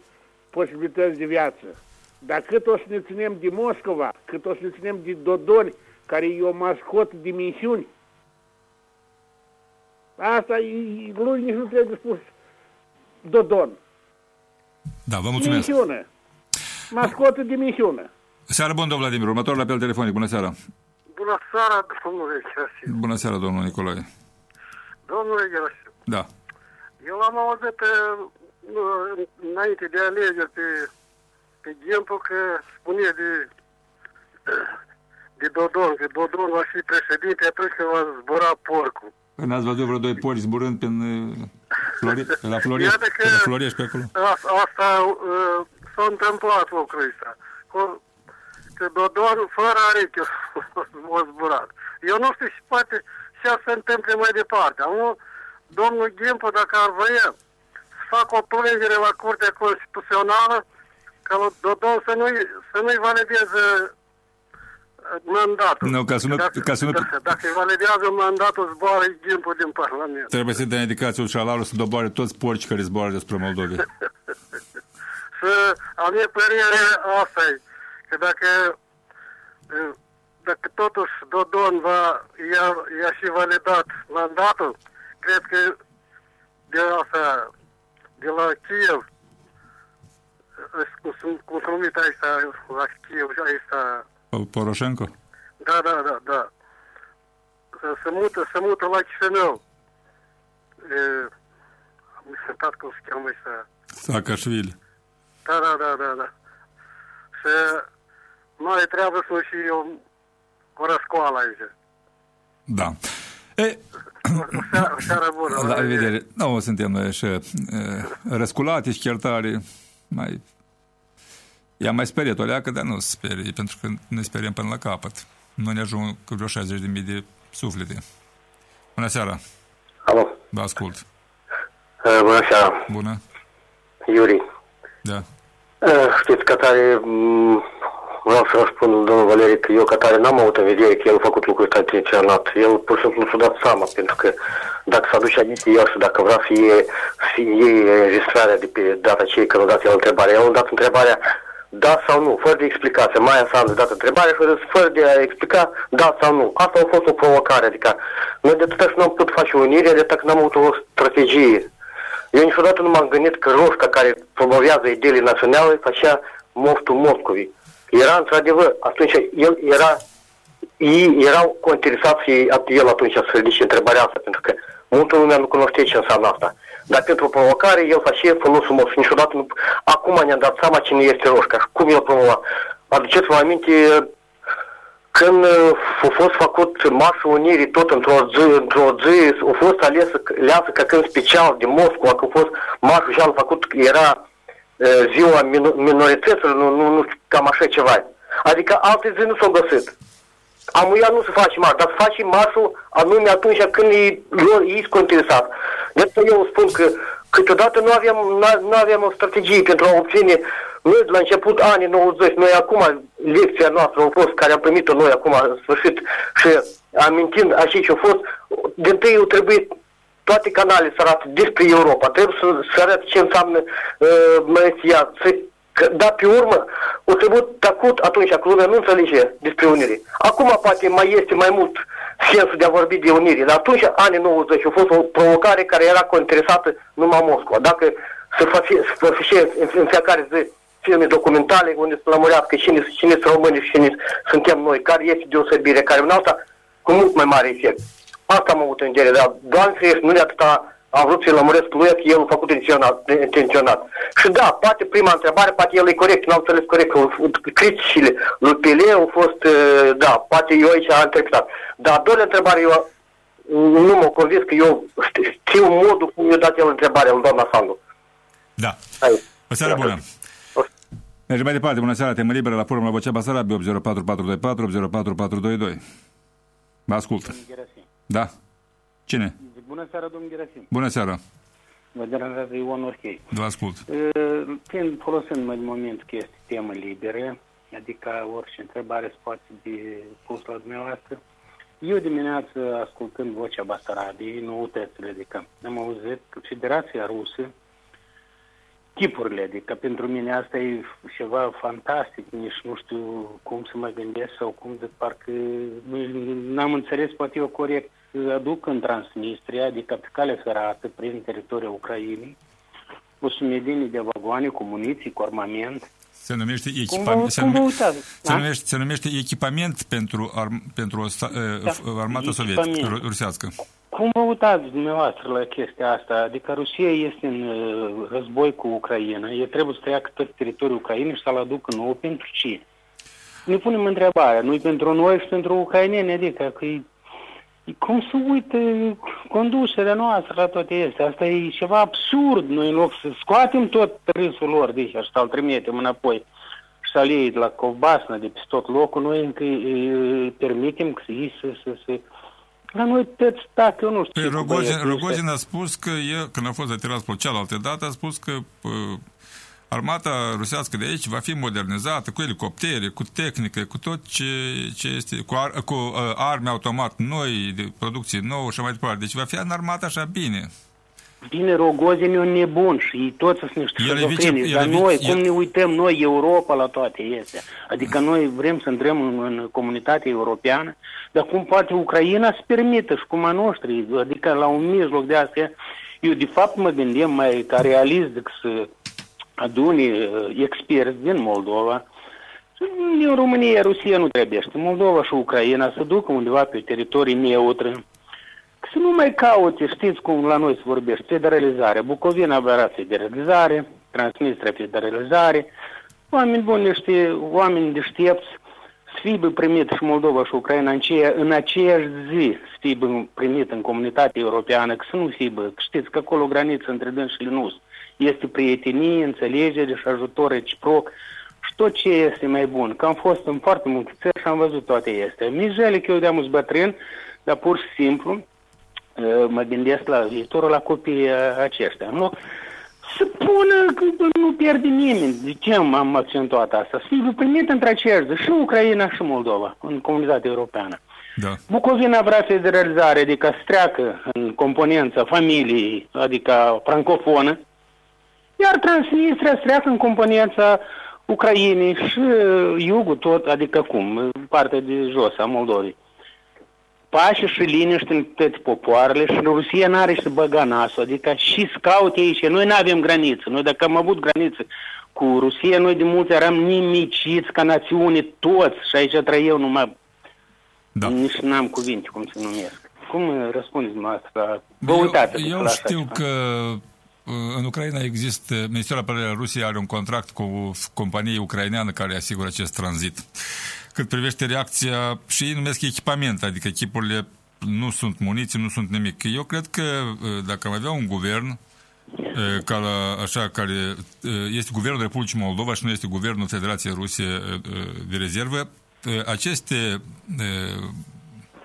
posibilități de viață. Dar cât o să ne ținem de Moscova, cât o să ne ținem de Dodoni, care e o mascotă de misiuni, asta lui nici nu trebuie spus Dodon. Da, vă mulțumesc. Misiune. Mascotă de misiune. Seara bună, domnul Vladimir. Următorul apel telefonic. Bună seara. Bună seara, domnule Gerasim. Bună seara, domnul Nicolae. Domnule Gerasim. Da. Eu am auzit pe, înainte de alegeri pe, pe Gimpu că spune de, de Dodon, că Dodon va fi președinte atunci când va zbura porcul. Când ați văzut vreo doi porci zburând pe, Flori, pe la Floriești, Iată că pe la Floriești pe acolo? Asta, asta uh, s-a întâmplat lucrul ăsta. Cu, că Dodon fără areche a zburat. Eu nu știu și poate și să se întâmple mai departe. Am domnul Gimpu, dacă ar vrea, să facă o plângere la Curtea Constituțională ca lui Dodon să nu-i, să nu-i valideze mandatul. Nu, ca să nu... Dacă, Ca să nu dacă, dacă îi validează mandatul, zboară Gimpu din Parlament. trebuie să dea indicațiul șalarul să doboare toți porci care zboară despre Moldovia. Și a mea părere asta e, că dacă, dacă totuși Dodon va, i-a, i-a și validat mandatul, cred că de asta, de la Kiev, cum sunt cum sunt numit aici, la Kiev, aici, Poroșenko? da, da, da, da. Să se mută, se mută la Chișinău. E, am uitat cum se cheamă ăsta. Saakashvili. Da, da, da, da, da. Și mai trebuie să și eu o răscoală aici. Da. E, O, o, seară, o seară bună. la revedere. Nu, suntem noi așa e, răsculate și chiar tare. Mai... Ea mai speriat o leacă, dar nu se sperie, pentru că ne speriem până la capăt. Nu ne ajung cu vreo 60.000 de suflete. Bună seara! Alo, Vă ascult. Uh, bună seara, Bună? Iuri. Da. Uh, Știți, ca tare, m, vreau să răspund domnul Valeric că eu ca tare n-am avut în vedere că el a făcut lucrul ăsta intenționat. El pur și simplu nu s-a dat seama, pentru că dacă s-a dus și admisie el și dacă vrea să iei, să iei înregistrarea de pe data aceea că a dat el întrebarea, el a dat întrebarea da sau nu, fără de explicație. Mai Sandu a dat întrebare fără, fără de a explica da sau nu. Asta a fost o provocare, adică noi de atâta nu am putut face unire, de atât că n-am avut o strategie. Eu niciodată nu m-am gândit că Roșca, care promovează ideile naționale, facea moftul Moscovii. Era într-adevăr, atunci el era, ei erau cointeresați și el atunci să ridice întrebarea asta, pentru că multă lumea nu cunoște ce înseamnă asta. Dar pentru o provocare, el face folosul mos. Niciodată nu... Acum ne-am dat seama cine este Roșca, cum el promova. Aduceți-vă aminte când uh, a fost făcut Marșul Unirii tot într-o zi, într-o zi, a fost ales, leasă ca când special din Moscova, că a fost Marșul și al făcut, era uh, ziua min- minorităților, nu, nu, nu știu, cam așa ceva. Adică alte zi nu s-au găsit. Amuia nu se face marș, dar se face marșul anume atunci când ei, lor, ei sunt interesat. De asta eu spun că câteodată nu avem, nu avem o strategie pentru a obține noi de la început anii 90, noi acum, lecția noastră a fost, care am primit-o noi acum în sfârșit și amintind așa ce a fost, de întâi eu trebuie toate canalele să arate despre Europa, trebuie să, să arate ce înseamnă uh, măreția, să Că, dar pe urmă, o trebuit tacut atunci că lumea nu înțelege despre unire. Acum poate mai este mai mult sensul de a vorbi de unire, dar atunci, anii 90, a fost o provocare care era interesată numai Moscova. Dacă să face în, în fiecare zi filme documentale unde să lămurească cine, cine sunt români și cine suntem noi, care este deosebire, care în alta cu mult mai mare efect. Asta am avut în vedere, dar doamne ferește, nu de atâta am vrut să-i lămuresc lui că el a făcut intenționat, intenționat. Și da, poate prima întrebare, poate el e corect, n-am înțeles corect, criticile lui Pele au fost, da, poate eu aici am interpretat. Dar a doua întrebare, eu nu mă convins că eu știu modul cum i-a dat el întrebarea lui doamna Sandu. Da. O seară bună. Mergem mai departe. Bună seara, temă liberă la forum la Vocea Basarabia 804424 804422. Vă ascult. Da. Cine? Bună seara, domnul Gerasim. Bună seara. Mă deranjează Ion Orchei. Vă ascult. Fiind folosind mai de moment că este temă liberă, adică orice întrebare se poate de pus la dumneavoastră, Eu dimineață, ascultând vocea Basarabiei, noutățile, adică am auzit că Federația Rusă, tipurile, adică pentru mine asta e ceva fantastic, nici nu știu cum să mă gândesc sau cum de parcă nu am înțeles, poate eu corect, aduc în Transnistria, adică pe cale ferată, prin teritoriul Ucrainei, o sumedenie de vagoane cu muniții, cu armament, se numește Cum echipament. vă, Se, cum vă nume, uitați? se, da? numește, se numește echipament pentru, arm, pentru o sta, Da, da, armată echipament. sovietică, ru- rusească. Cum vă uitați dumneavoastră la chestia asta? Adică Rusia este în uh, război cu Ucraina, e trebuie să treacă tot teritoriul Ucrainei și să-l aducă nou pentru ce? Ne punem întrebarea, nu pentru noi și pentru ucraineni, adică că e, e cum să uită conducerea noastră la toate astea? Asta e ceva absurd. Noi în loc să scoatem tot râsul lor de aici și să-l trimitem înapoi și să-l iei de la covbasnă de pe tot locul, noi încă îi, îi permitem că ei să, să, să... La noi toți, dacă eu nu știu... Păi ce cu Rogozin, băieții ăștia. Rogozin a spus că, e, când a fost retirat pe cealaltă dată, a spus că uh, armata rusească de aici va fi modernizată cu elicoptere, cu tehnică, cu tot ce, ce este, cu, ar, cu uh, arme automat noi, de producție nouă și mai departe. Deci va fi în armată așa bine. Bine, Rogozin e un nebun și ei toți sunt niște El e vice- șizofreni, el dar e vice- noi, el- cum ne uităm noi, Europa, la toate astea? Adică noi vrem să intrăm în, în comunitatea europeană, dar cum poate Ucraina să permită și cum a noștri, adică la un mijloc de astea, eu de fapt mă gândim mai ca realist decât să aduni uh, experți din Moldova, în România, Rusia nu trebuie. Moldova și Ucraina să ducă undeva pe teritorii neutre, să nu mai caute, știți cum la noi se vorbește, federalizare. Bucovina vrea federalizare, Transnistria federalizare, oameni buni, niște oameni deștepți, să fie bă primit și Moldova și Ucraina în, ceea, în aceeași zi, să fie bă primit în comunitatea europeană, că să nu fie, bă, că știți că acolo graniță între dânsile nu sunt. Este prietenie, înțelegere și ajutor reciproc și tot ce este mai bun. Că am fost în foarte multe țări și am văzut toate astea. Mi-jale că eu de-am bătrân, dar pur și simplu uh, mă gândesc la viitorul la copiii aceștia. În loc să pună, că nu pierde nimeni. De ce am, am accentuat asta? Să fie primit între acești și Ucraina și Moldova în comunitatea europeană. Da. Bucovina vrea federalizare, adică să treacă în componența familiei, adică francofonă, iar Transnistria să treacă în componența Ucrainei și uh, iugul tot, adică cum, partea de jos a Moldovei. Pace și liniște în toate popoarele și Rusia n-are să băga nasul, adică și scaute aici. Noi nu avem graniță. Noi dacă am avut graniță cu Rusia, noi de multe eram nimiciți ca națiune toți și aici trăiau numai... Da. Nici n-am cuvinte cum se numesc. Cum uh, răspundeți dumneavoastră? la- Vă uitați eu, eu la așa știu ceva. că uh, în Ucraina există, Ministerul Apărării al Rusiei are un contract cu o companie ucraineană care asigură acest tranzit. Cât privește reacția, și ei numesc echipament, adică echipurile nu sunt muniții, nu sunt nimic. Eu cred că uh, dacă am avea un guvern uh, ca la, așa, care uh, este guvernul Republicii Moldova și nu este guvernul Federației Rusie uh, de rezervă, uh, aceste uh,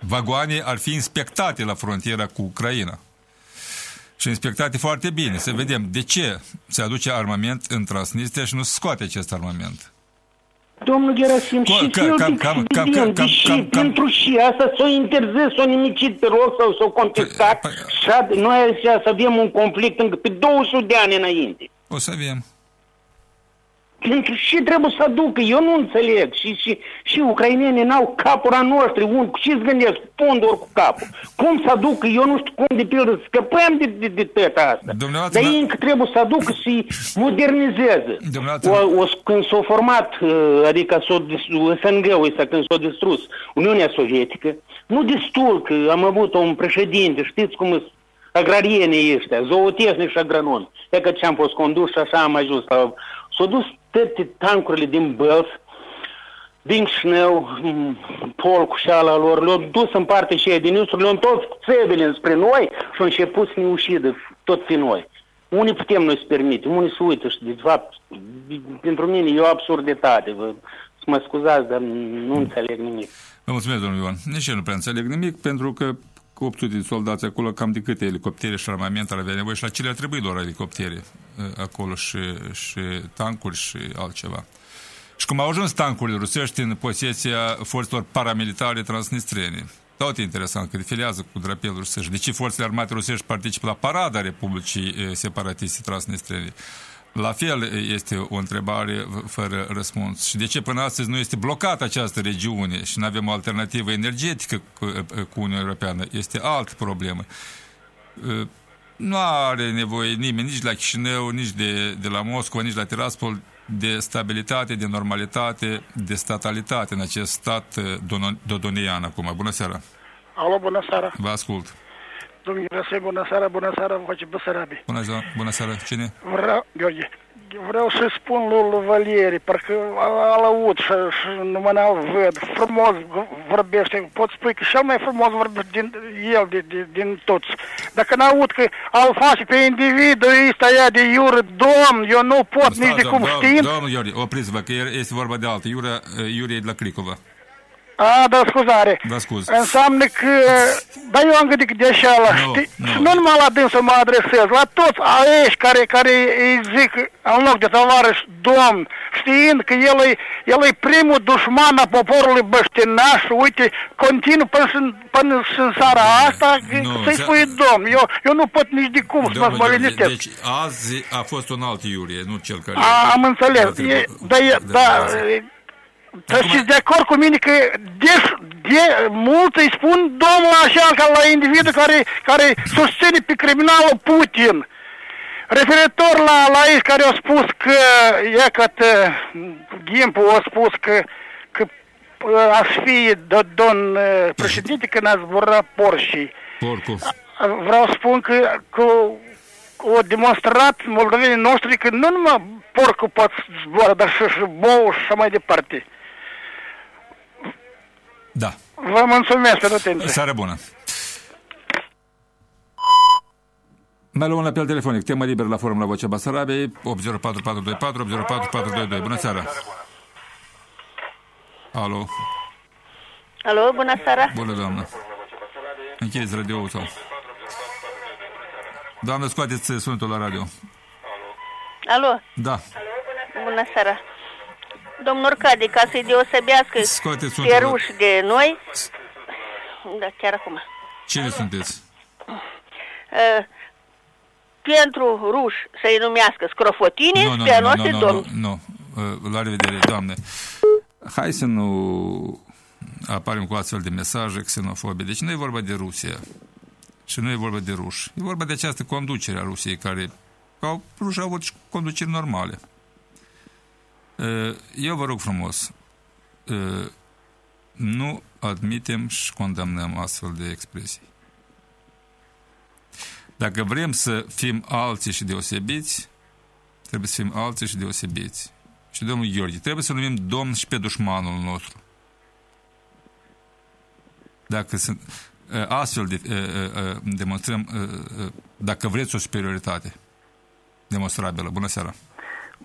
vagoane ar fi inspectate la frontiera cu Ucraina. Și inspectate foarte bine, să vedem de ce se aduce armament în Transnistria și nu se scoate acest armament. Domnul Gerasim, Co- și ca- eu cam- zic cam- să cam- vedem, cam- deși cam- cam- pentru și asta s-o interzis, s-o nimicit pe loc sau s-o confiscat Păi, și ad- noi așa să avem un conflict încă pe 200 de ani înainte. O să avem. Pentru ce trebuie să aducă? Eu nu înțeleg. Și, și, și ucrainenii n-au capuri a noștri. Un, ce-ți gândesc? Pondor cu capul. Cum să aducă? Eu nu știu cum de pildă să scăpăm de, de, de tăta asta. Dumneavoastră- Dar ei încă trebuie să aducă și modernizeze. Dumneavoastră- O, o, când s-a format, uh, adică s-a, dis- SNG-ul ăsta, când s-a distrus Uniunea Sovietică, nu destul că am avut un președinte, știți cum sunt agrarienii ăștia, zootehnici și agronomi. E că ce am fost condus și așa am ajuns la... S-au dus toate tancurile din Bălți, din Șneu, m, polcul și ala lor, le-au dus în partea și din Istru, le-au întors țevele spre noi și au început să ne ușidă tot pe noi. Unii putem noi să permitem, unii se uită și de fapt, pentru mine e o absurditate. Vă, să mă scuzați, dar nu înțeleg nimic. Vă mulțumesc, domnul Ioan. Nici eu nu prea înțeleg nimic, pentru că cu 800 de soldați acolo, cam de câte elicoptere și armament ar avea nevoie și la cele ar trebui doar elicoptere uh, acolo și, și tancuri și altceva. Și cum au ajuns tancurile rusești în posesia forțelor paramilitare transnistrene. tot e interesant, că defilează cu drapelul rusești. De ce forțele armate rusești participă la parada Republicii eh, Separatiste Transnistrene? La fel este o întrebare fără răspuns. Și de ce până astăzi nu este blocată această regiune și nu avem o alternativă energetică cu, cu Uniunea Europeană? Este altă problemă. Nu are nevoie nimeni, nici la Chișinău, nici de, de la Moscova, nici la Tiraspol, de stabilitate, de normalitate, de statalitate în acest stat dodonian acum. Bună seara! Alo, bună seara! Vă ascult! Domnul Răsei, bună seara, bună seara, vă face Băsărabi. Bună ziua, bună seara, cine? Vreau, Gheorghe, vreau să spun lui Valerii, parcă al aud și, și numai al văd, frumos vorbește, pot spui că cel mai frumos vorbește din el, de, de, din toți. Dacă n-aud că al face pe individul ăsta ea de iură, domn, eu nu pot Sta, nici de cum știind. Domnul Iori, opriți-vă, că este vorba de altă. Iura, Iurie de la Cricova. A, da, scuzare. Da, scuz. Înseamnă că, da, eu am gândit de așa, la, Nu, știi? nu. Și nu numai la dânsul mă adresez, la toți aici care, care îi zic în loc de tovarăș domn, știind că el e, el e primul dușman a poporului băștinaș, uite, continuu până, în- până în seara asta, Nu, să-i se- spui domn. Eu, eu nu pot nici de cum să mă Domnul Iurie, liniștesc. deci azi a fost un alt Iurie, nu cel care... A, am înțeles. a E, trecut. da, e, da, e, Să fiți de acord cu mine că de, de mult îi spun domnul așa ca la individul care, care susține pe criminalul Putin. Referitor la, la ei care au spus că, e că Gimpu a spus că, că uh, aș fi de, domn uh, președinte când a zburat Porsche. Porcu. Vreau să spun că, că au demonstrat moldovenii noștri că nu numai porcul poate zboară, dar și, și bou și așa mai departe. Da. Vă mulțumesc pentru atenție. Seară bună. Mai luăm la apel telefonic. Temă liberă la forum la Vocea Basarabiei. 804424, 804422. Bună seara. Alo. Alo, bună seara. Bună, doamnă. Închideți radio-ul sau... Doamnă, scoateți sunetul la radio. Alo, Da. bună seara. Domnul Arcadi, ca să-i deosebească Scoateți pe sunetul. ruși de noi, da, chiar acum, Cine sunteți? uh, pentru ruși să-i numească scrofotini, Nu, nu, pe a nu, noastră nu, domn. nu, nu. Uh, La revedere, doamne. Hai să nu aparem cu astfel de mesaje xenofobe. Deci nu e vorba de Rusia și nu e vorba de ruși. E vorba de această conducere a Rusiei care au, ruși au avut și conduceri normale. Uh, Eu vă rog frumos, uh, nu admitem și condamnăm astfel de expresii. Dacă vrem să fim alții și deosebiți, trebuie să fim alții și deosebiți. Și domnul Gheorghe, trebuie să numim domn și pe dușmanul nostru. Dacă sunt, ă, astfel de, ă, ă, demonstrăm, ă, ă, dacă vreți o superioritate demonstrabilă. Bună seara!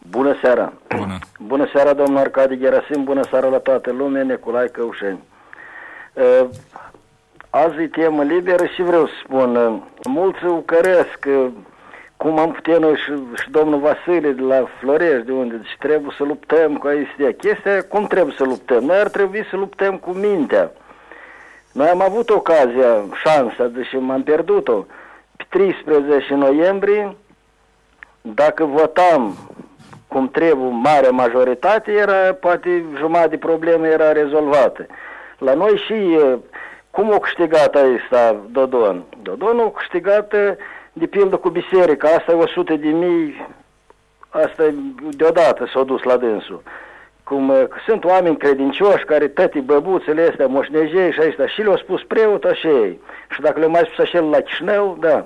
Bună seara! Bună! Bună seara, domnul Arcadi Gerasim, bună seara la toată lumea, Neculai Căușeni. Uh, Azi e temă liberă și vreau să spun, uh, mulți ucăresc uh, cum am putea noi și, și domnul Vasile de la Florești, de unde și trebuie să luptăm cu aistea. Chestia, cum trebuie să luptăm? Noi ar trebui să luptăm cu mintea. Noi am avut ocazia, șansa, deși m-am pierdut-o, pe 13 noiembrie, dacă votam cum trebuie marea majoritate, era, poate jumătate de probleme era rezolvată. La noi și e, cum o câștigat ăsta Dodon? Dodon o câștigat e, de pildă cu biserica, asta e 100 de mii, asta e deodată s-a dus la dânsul. Cum e, că sunt oameni credincioși care toate băbuțele astea, moșnejei și astea, și le-au spus preotul și ei. Și dacă le-au mai spus așa la Chișinău, da.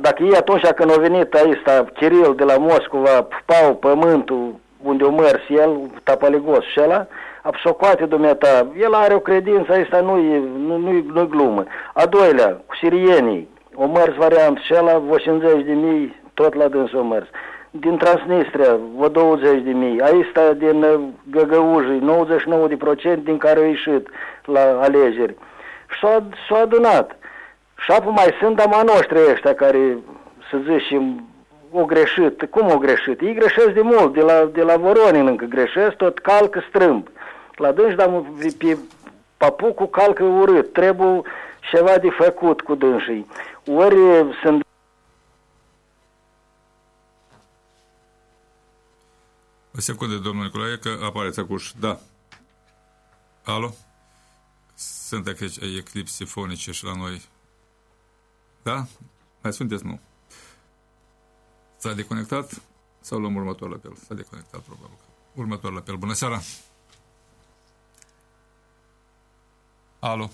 Dacă ei atunci când a venit aici Chiril de la Moscova, pau pământul unde o mers el, tapalegos și ăla, absocoate dumneata, el are o credință, asta nu e, nu, nu, nu glumă. A doilea, cu sirienii, o mers variant și ăla, vă 50 de mii, tot la dâns o mers. Din Transnistria, vă 20 de mii, aici din uh, Găgăujii, 99% din care au ieșit la alegeri. Și s-au, s-au adunat. Și apoi mai sunt dama noștri ăștia care, să zicem, o greșit. Cum o greșit? Ei greșesc de mult, de la, de la Voronin încă greșesc, tot calcă strâmb. La dânsi, dar pe papucul calcă urât, trebuie ceva de făcut cu dânsii. Ori sunt O secundă, domnul Nicolae, că apare țăcuș. Da. Alo? Sunt eclipse fonice și la noi. Da? Mai sunteți, nu? S-a deconectat? Sau luăm următorul apel? S-a deconectat, probabil. Următorul apel. Bună seara! Alo?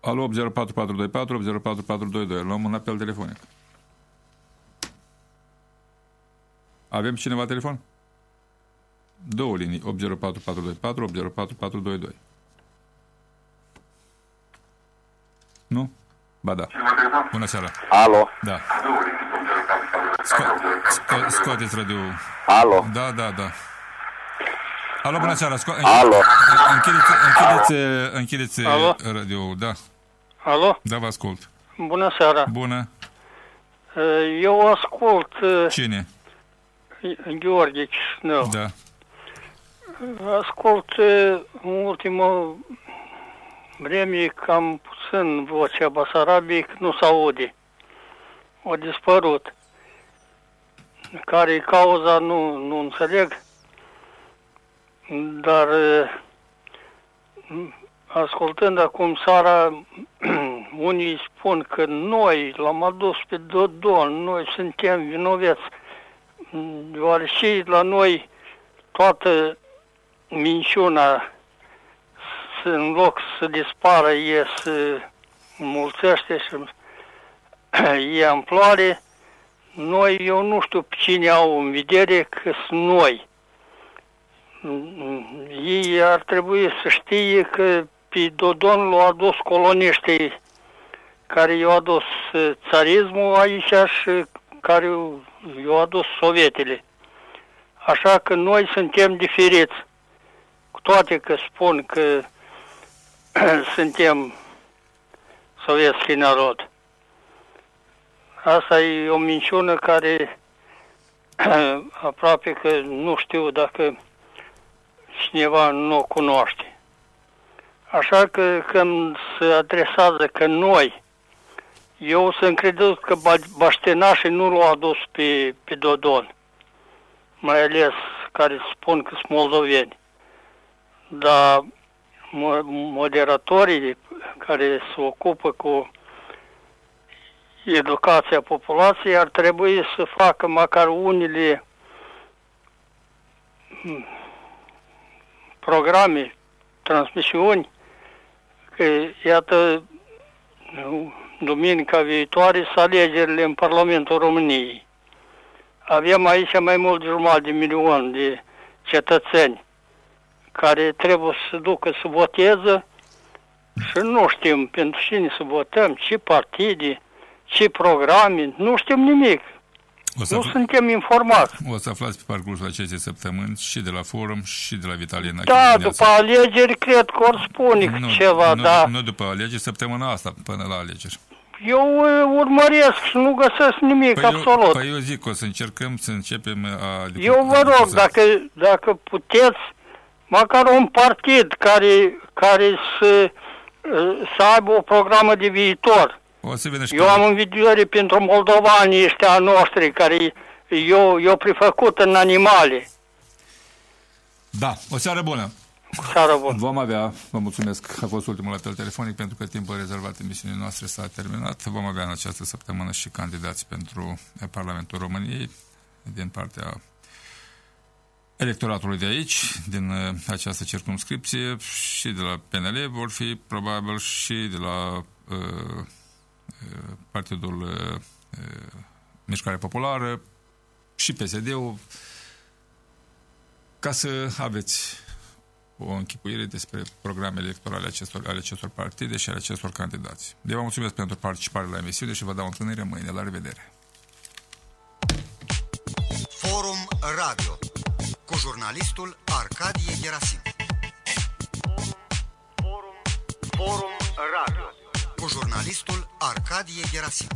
Alo, 80424 80442. Luăm un apel telefonic. Avem cineva telefon? Două linii, 804424, 804422. Nu? Ba da. Bună seara. Alo. Da. Sco sco scoateți radio. Alo. Da, da, da. Alo, bună seara. Sco Alo. Închideți, închideți, închideți Alo. radio da. Alo? Da, vă ascult. Bună seara. Bună. Eu ascult Cine? Gheorghe Chișinău. Da. Ascult în ultimă vreme cam puțin vocea Basarabiei, că nu se aude. A dispărut. Care e cauza, nu, nu înțeleg. Dar ascultând acum seara, unii spun că noi l-am adus pe Dodon, noi suntem vinoveți. Deoarece la noi toată minciuna în loc să dispară, e să mulțește și e amploare, noi, eu nu știu pe cine au în vedere că sunt noi. Ei ar trebui să știe că pe Dodon l-au adus coloniștii care i-au adus țarismul aici și care i-au adus sovietele. Așa că noi suntem diferiți. Cu toate că spun că suntem sovietski narod. Asta e o minciună care aproape că nu știu dacă cineva nu o cunoaște. Așa că când se adresează că noi, eu sunt crezut că baștenașii nu l-au adus pe, pe Dodon, mai ales care spun că sunt moldoveni. Dar moderatorii care se ocupă cu educația populației ar trebui să facă măcar unele programe, transmisiuni, că iată duminica viitoare să alegerile în Parlamentul României. Avem aici mai mult de jumătate de milion de cetățeni care trebuie să ducă să voteze și nu știm pentru cine să votăm, ce partide, ce programe, nu știm nimic. O să nu afla... suntem informați. O să aflați pe parcursul acestei săptămâni și de la forum și de la Vitalina. Da, după alegeri cred că or spune nu, ceva, nu, da. Nu după alegeri, săptămâna asta, până la alegeri. Eu uh, urmăresc și nu găsesc nimic, păi absolut. Eu, păi eu zic că o să încercăm să începem a... Eu vă rog, dacă, dacă puteți, măcar un partid care, care să, să aibă o programă de viitor. O să vină și eu am în vedere pentru moldovanii ăștia noștri care eu, eu prefăcut în animale. Da, o seară bună! Cu seară bună! Vom avea, vă mulțumesc, a fost ultimul apel telefonic pentru că timpul rezervat emisiunii noastre s-a terminat. Vom avea în această săptămână și candidați pentru Parlamentul României din partea electoratului de aici, din uh, această circumscripție și de la PNL vor fi probabil și de la uh, Partidul uh, Mișcare Populară și PSD-ul ca să aveți o închipuire despre programele electorale acestor, ale acestor partide și ale acestor candidați. Eu vă mulțumesc pentru participare la emisiune și vă dau întâlnire mâine. La revedere! Forum Radio cu jurnalistul Arcadie Gerasim. Forum, forum, forum Radio cu jurnalistul Arcadie Gerasim.